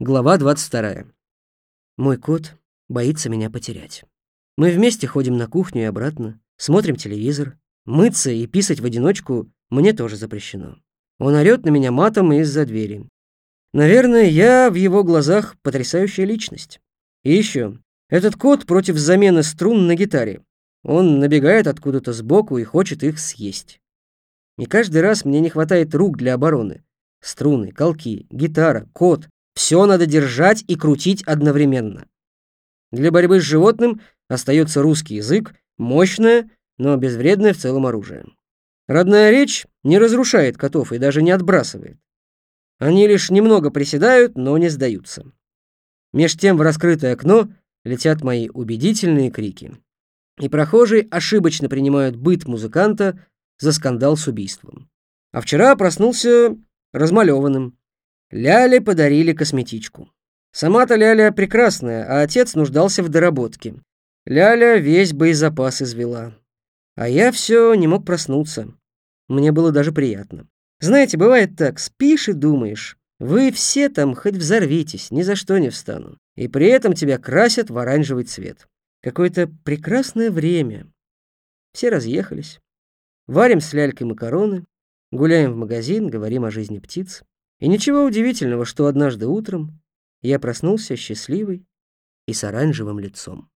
Глава 22. Мой кот боится меня потерять. Мы вместе ходим на кухню и обратно, смотрим телевизор. Мыться и писать в одиночку мне тоже запрещено. Он орёт на меня матом из-за двери. Наверное, я в его глазах потрясающая личность. И еще, этот кот против замены струн на гитаре. Он набегает откуда-то сбоку и хочет их съесть. И каждый раз мне не хватает рук для обороны. Струны, колки, гитара, кот все надо держать и крутить одновременно. Для борьбы с животным остается русский язык, мощное, но безвредное в целом оружие. Родная речь не разрушает котов и даже не отбрасывает. Они лишь немного приседают, но не сдаются. Меж тем в раскрытое окно летят мои убедительные крики. И прохожие ошибочно принимают быт музыканта за скандал с убийством. А вчера проснулся размалеванным. Ляле подарили косметичку. Сама-то Ляля прекрасная, а отец нуждался в доработке. Ляля весь боезапас извела. А я все не мог проснуться. Мне было даже приятно. Знаете, бывает так, спишь и думаешь, вы все там хоть взорвитесь, ни за что не встану. И при этом тебя красят в оранжевый цвет. Какое-то прекрасное время. Все разъехались. Варим с лялькой макароны, гуляем в магазин, говорим о жизни птиц. И ничего удивительного, что однажды утром я проснулся счастливый и с оранжевым лицом.